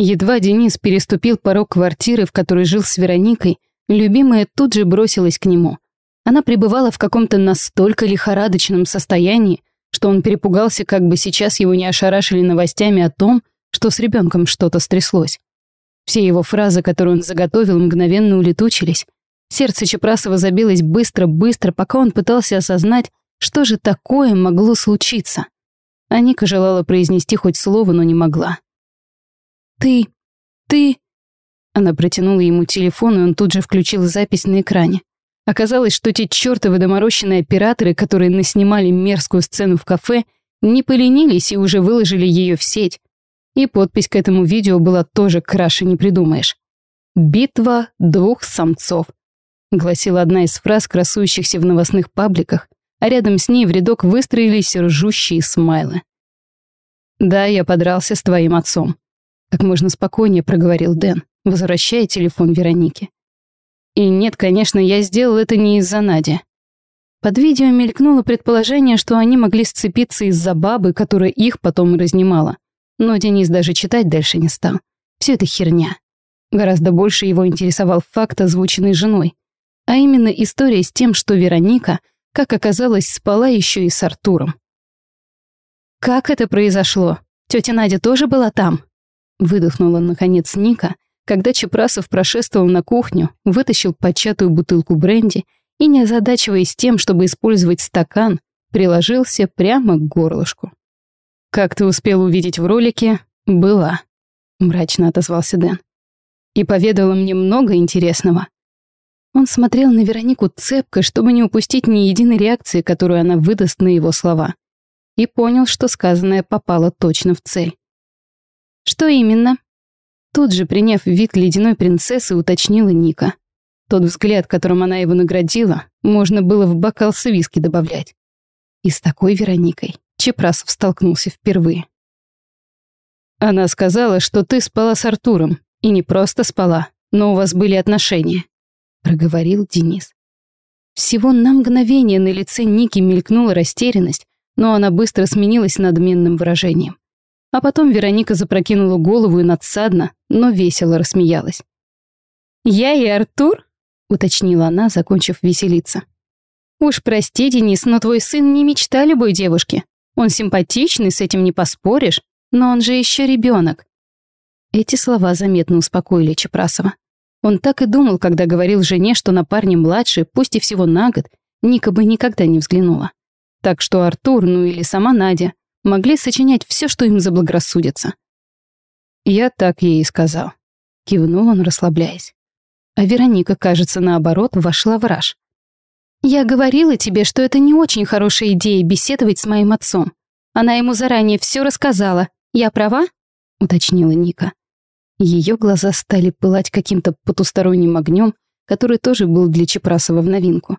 Едва Денис переступил порог квартиры, в которой жил с Вероникой, любимая тут же бросилась к нему. Она пребывала в каком-то настолько лихорадочном состоянии, что он перепугался, как бы сейчас его не ошарашили новостями о том, что с ребенком что-то стряслось. Все его фразы, которые он заготовил, мгновенно улетучились. Сердце Чепрасова забилось быстро-быстро, пока он пытался осознать, что же такое могло случиться. А Ника желала произнести хоть слово, но не могла. «Ты... ты...» Она протянула ему телефон, и он тут же включил запись на экране. Оказалось, что те чертовы доморощенные операторы, которые наснимали мерзкую сцену в кафе, не поленились и уже выложили ее в сеть. И подпись к этому видео была тоже краше не придумаешь. «Битва двух самцов», — гласила одна из фраз, красующихся в новостных пабликах, а рядом с ней в рядок выстроились ржущие смайлы. «Да, я подрался с твоим отцом», — как можно спокойнее проговорил Дэн, возвращая телефон Веронике. «И нет, конечно, я сделал это не из-за Нади». Под видео мелькнуло предположение, что они могли сцепиться из-за бабы, которая их потом разнимала. Но Денис даже читать дальше не стал. Все это херня. Гораздо больше его интересовал факт, озвученный женой. А именно история с тем, что Вероника — как оказалось, спала еще и с Артуром. «Как это произошло? Тетя Надя тоже была там?» Выдохнула, наконец, Ника, когда Чепрасов прошествовал на кухню, вытащил початую бутылку бренди и, не озадачиваясь тем, чтобы использовать стакан, приложился прямо к горлышку. «Как ты успел увидеть в ролике, была», — мрачно отозвался Дэн. «И поведала мне много интересного. Он смотрел на Веронику цепко, чтобы не упустить ни единой реакции, которую она выдаст на его слова. И понял, что сказанное попало точно в цель. «Что именно?» Тут же, приняв вид ледяной принцессы, уточнила Ника. Тот взгляд, которым она его наградила, можно было в бокал с виски добавлять. И с такой Вероникой Чепрасов столкнулся впервые. Она сказала, что ты спала с Артуром, и не просто спала, но у вас были отношения проговорил Денис. Всего на мгновение на лице Ники мелькнула растерянность, но она быстро сменилась надменным выражением. А потом Вероника запрокинула голову и надсадно, но весело рассмеялась. «Я и Артур?» — уточнила она, закончив веселиться. «Уж прости, Денис, но твой сын не мечта любой девушки. Он симпатичный, с этим не поспоришь, но он же еще ребенок. Эти слова заметно успокоили Чепрасова. Он так и думал, когда говорил жене, что на парня младше, пусть и всего на год, Ника бы никогда не взглянула. Так что Артур, ну или сама Надя, могли сочинять все, что им заблагорассудится. Я так ей и сказал. Кивнул он, расслабляясь. А Вероника, кажется, наоборот, вошла в раж. «Я говорила тебе, что это не очень хорошая идея беседовать с моим отцом. Она ему заранее все рассказала. Я права?» — уточнила Ника. Ее глаза стали пылать каким-то потусторонним огнем, который тоже был для Чепрасова в новинку.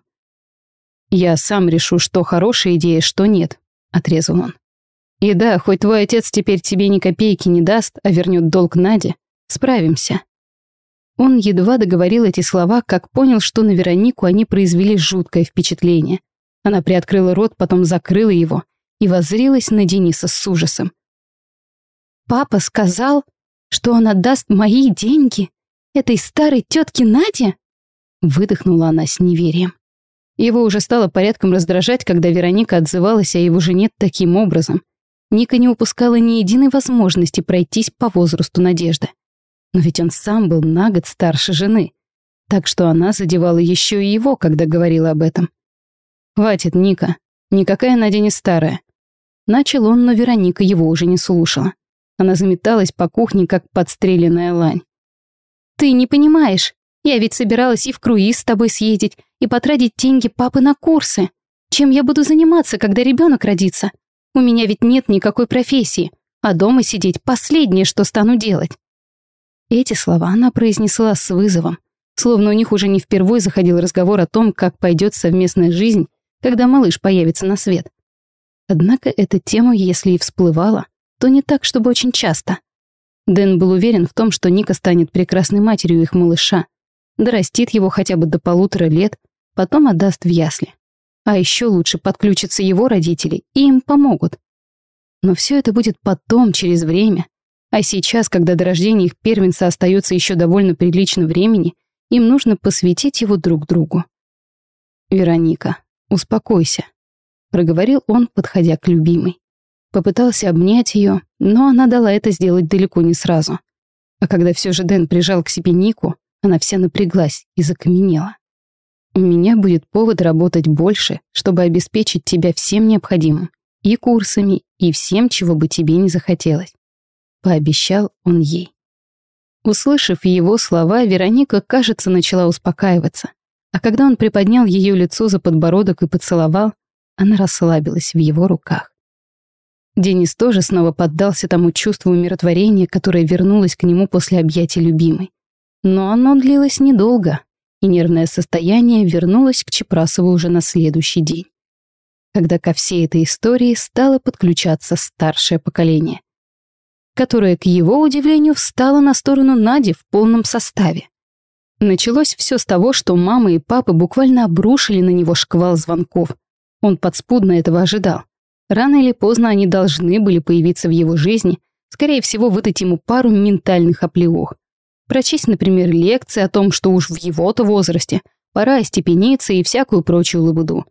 «Я сам решу, что хорошая идея, что нет», — отрезал он. «И да, хоть твой отец теперь тебе ни копейки не даст, а вернет долг Наде, справимся». Он едва договорил эти слова, как понял, что на Веронику они произвели жуткое впечатление. Она приоткрыла рот, потом закрыла его и воззрилась на Дениса с ужасом. «Папа сказал...» что он отдаст мои деньги этой старой тетке Наде? Выдохнула она с неверием. Его уже стало порядком раздражать, когда Вероника отзывалась о его жене таким образом. Ника не упускала ни единой возможности пройтись по возрасту Надежды. Но ведь он сам был на год старше жены. Так что она задевала еще и его, когда говорила об этом. «Хватит, Ника. Никакая Надя не старая». Начал он, но Вероника его уже не слушала. Она заметалась по кухне, как подстреленная лань. «Ты не понимаешь. Я ведь собиралась и в круиз с тобой съездить, и потратить деньги папы на курсы. Чем я буду заниматься, когда ребенок родится? У меня ведь нет никакой профессии, а дома сидеть — последнее, что стану делать». Эти слова она произнесла с вызовом, словно у них уже не впервые заходил разговор о том, как пойдет совместная жизнь, когда малыш появится на свет. Однако эта тема, если и всплывала, то не так, чтобы очень часто. Дэн был уверен в том, что Ника станет прекрасной матерью их малыша, дорастит его хотя бы до полутора лет, потом отдаст в ясли. А еще лучше подключатся его родители, и им помогут. Но все это будет потом, через время, А сейчас, когда до рождения их первенца остается еще довольно прилично времени, им нужно посвятить его друг другу. «Вероника, успокойся», — проговорил он, подходя к любимой. Попытался обнять ее, но она дала это сделать далеко не сразу. А когда все же Дэн прижал к себе Нику, она вся напряглась и закаменела. «У меня будет повод работать больше, чтобы обеспечить тебя всем необходимым, и курсами, и всем, чего бы тебе не захотелось», — пообещал он ей. Услышав его слова, Вероника, кажется, начала успокаиваться. А когда он приподнял ее лицо за подбородок и поцеловал, она расслабилась в его руках. Денис тоже снова поддался тому чувству умиротворения, которое вернулось к нему после объятий любимой. Но оно длилось недолго, и нервное состояние вернулось к Чепрасову уже на следующий день. Когда ко всей этой истории стало подключаться старшее поколение, которое, к его удивлению, встало на сторону Нади в полном составе. Началось все с того, что мама и папа буквально обрушили на него шквал звонков. Он подспудно этого ожидал. Рано или поздно они должны были появиться в его жизни, скорее всего, выдать ему пару ментальных оплеух. Прочесть, например, лекции о том, что уж в его-то возрасте пора остепениться и всякую прочую лабуду.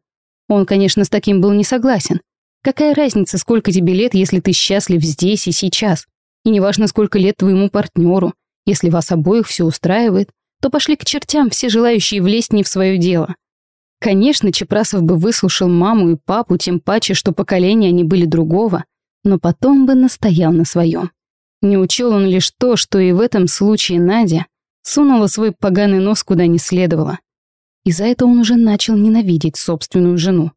Он, конечно, с таким был не согласен. Какая разница, сколько тебе лет, если ты счастлив здесь и сейчас? И неважно, сколько лет твоему партнеру. Если вас обоих все устраивает, то пошли к чертям все желающие влезть не в свое дело. Конечно, Чепрасов бы выслушал маму и папу, тем паче, что поколения они были другого, но потом бы настоял на своем. Не учел он лишь то, что и в этом случае Надя сунула свой поганый нос куда не следовало. И за это он уже начал ненавидеть собственную жену.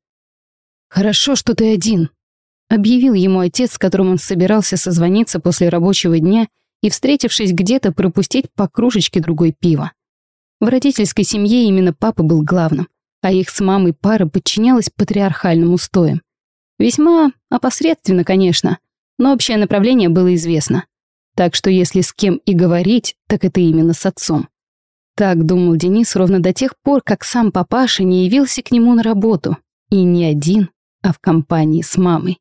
«Хорошо, что ты один», — объявил ему отец, с которым он собирался созвониться после рабочего дня и, встретившись где-то, пропустить по кружечке другой пива. В родительской семье именно папа был главным а их с мамой пара подчинялась патриархальным устоям. Весьма опосредственно, конечно, но общее направление было известно. Так что если с кем и говорить, так это именно с отцом. Так думал Денис ровно до тех пор, как сам папаша не явился к нему на работу. И не один, а в компании с мамой.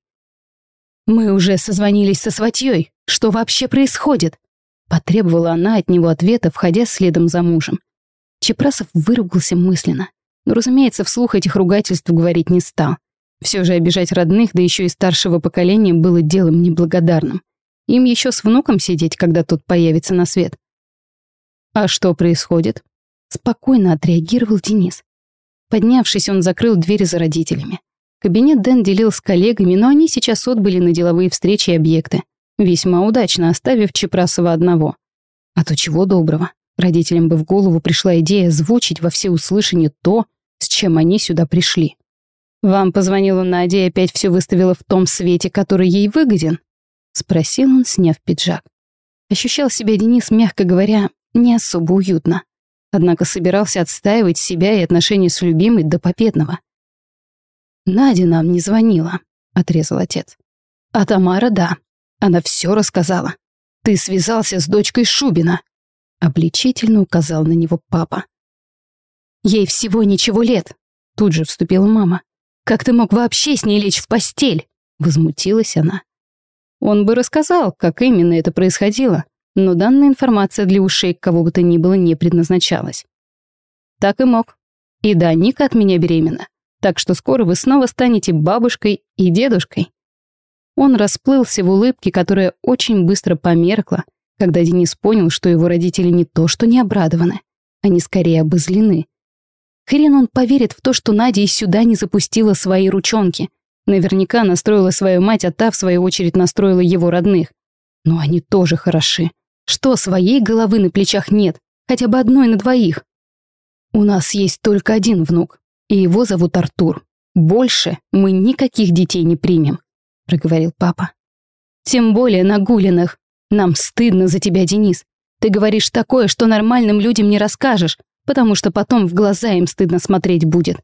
«Мы уже созвонились со сватьей. Что вообще происходит?» Потребовала она от него ответа, входя следом за мужем. Чепрасов выругался мысленно. Но, разумеется, вслух этих ругательств говорить не стал. Все же обижать родных, да еще и старшего поколения, было делом неблагодарным. Им еще с внуком сидеть, когда тот появится на свет. «А что происходит?» Спокойно отреагировал Денис. Поднявшись, он закрыл двери за родителями. Кабинет Дэн делил с коллегами, но они сейчас отбыли на деловые встречи и объекты, весьма удачно оставив Чепрасова одного. А то чего доброго. Родителям бы в голову пришла идея озвучить во всеуслышание то, с чем они сюда пришли. «Вам позвонила Надя и опять все выставила в том свете, который ей выгоден?» — спросил он, сняв пиджак. Ощущал себя Денис, мягко говоря, не особо уютно. Однако собирался отстаивать себя и отношения с любимой до попетного. «Надя нам не звонила», — отрезал отец. «А Тамара, да. Она все рассказала. Ты связался с дочкой Шубина. Обличительно указал на него папа. «Ей всего ничего лет», — тут же вступила мама. «Как ты мог вообще с ней лечь в постель?» — возмутилась она. Он бы рассказал, как именно это происходило, но данная информация для ушей кого бы то ни было не предназначалась. Так и мог. И да, Ника от меня беременна, так что скоро вы снова станете бабушкой и дедушкой. Он расплылся в улыбке, которая очень быстро померкла, когда Денис понял, что его родители не то что не обрадованы, они скорее обозлены. Хрен он поверит в то, что Надя и сюда не запустила свои ручонки. Наверняка настроила свою мать, а та, в свою очередь, настроила его родных. Но они тоже хороши. Что, своей головы на плечах нет? Хотя бы одной на двоих. У нас есть только один внук, и его зовут Артур. Больше мы никаких детей не примем, проговорил папа. Тем более на Гулинах. Нам стыдно за тебя, Денис. Ты говоришь такое, что нормальным людям не расскажешь, потому что потом в глаза им стыдно смотреть будет.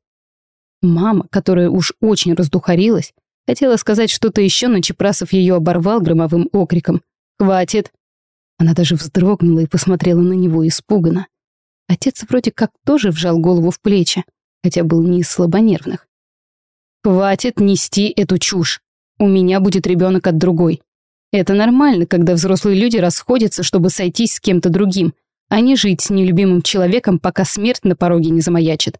Мама, которая уж очень раздухарилась, хотела сказать что-то еще, но Чепрасов ее оборвал громовым окриком. «Хватит!» Она даже вздрогнула и посмотрела на него испуганно. Отец вроде как тоже вжал голову в плечи, хотя был не из слабонервных. «Хватит нести эту чушь. У меня будет ребенок от другой. Это нормально, когда взрослые люди расходятся, чтобы сойтись с кем-то другим, а не жить с нелюбимым человеком, пока смерть на пороге не замаячит.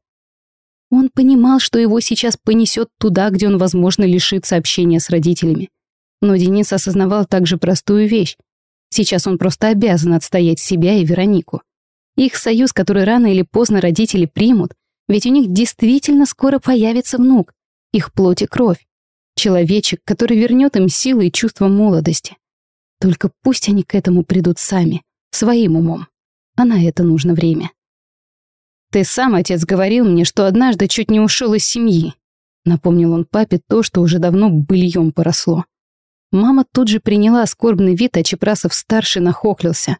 Он понимал, что его сейчас понесет туда, где он, возможно, лишится общения с родителями. Но Денис осознавал также простую вещь. Сейчас он просто обязан отстоять себя и Веронику. Их союз, который рано или поздно родители примут, ведь у них действительно скоро появится внук, их плоть и кровь. Человечек, который вернет им силы и чувство молодости. Только пусть они к этому придут сами, своим умом. А на это нужно время. «Ты сам, отец, говорил мне, что однажды чуть не ушел из семьи», напомнил он папе то, что уже давно быльем поросло. Мама тут же приняла скорбный вид, а Чепрасов-старший нахохлился.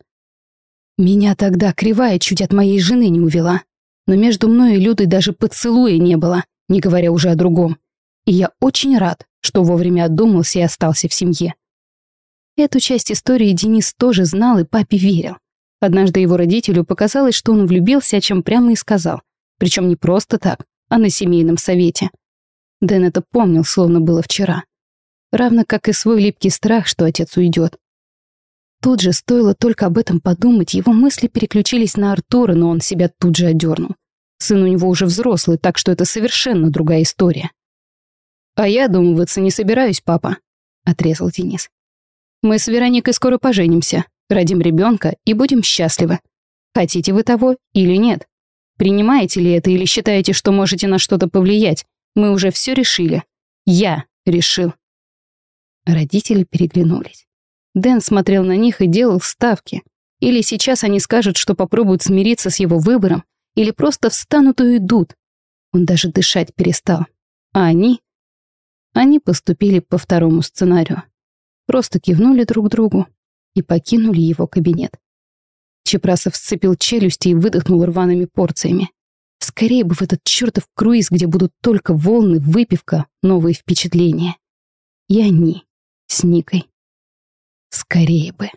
«Меня тогда кривая чуть от моей жены не увела, но между мной и Людой даже поцелуя не было, не говоря уже о другом. И я очень рад, что вовремя отдумался и остался в семье». Эту часть истории Денис тоже знал и папе верил. Однажды его родителю показалось, что он влюбился, о чем прямо и сказал. Причем не просто так, а на семейном совете. Дэн это помнил, словно было вчера равно как и свой липкий страх, что отец уйдет. Тут же стоило только об этом подумать, его мысли переключились на Артура, но он себя тут же одернул. Сын у него уже взрослый, так что это совершенно другая история. «А я думываться не собираюсь, папа», — отрезал Денис. «Мы с Вероникой скоро поженимся, родим ребенка и будем счастливы. Хотите вы того или нет? Принимаете ли это или считаете, что можете на что-то повлиять? Мы уже все решили. Я решил». Родители переглянулись. Дэн смотрел на них и делал ставки. Или сейчас они скажут, что попробуют смириться с его выбором, или просто встанут и уйдут. Он даже дышать перестал. А они? Они поступили по второму сценарию. Просто кивнули друг другу и покинули его кабинет. Чепрасов сцепил челюсти и выдохнул рваными порциями. Скорее бы в этот чертов круиз, где будут только волны, выпивка, новые впечатления. И они с Никой. Скорее бы.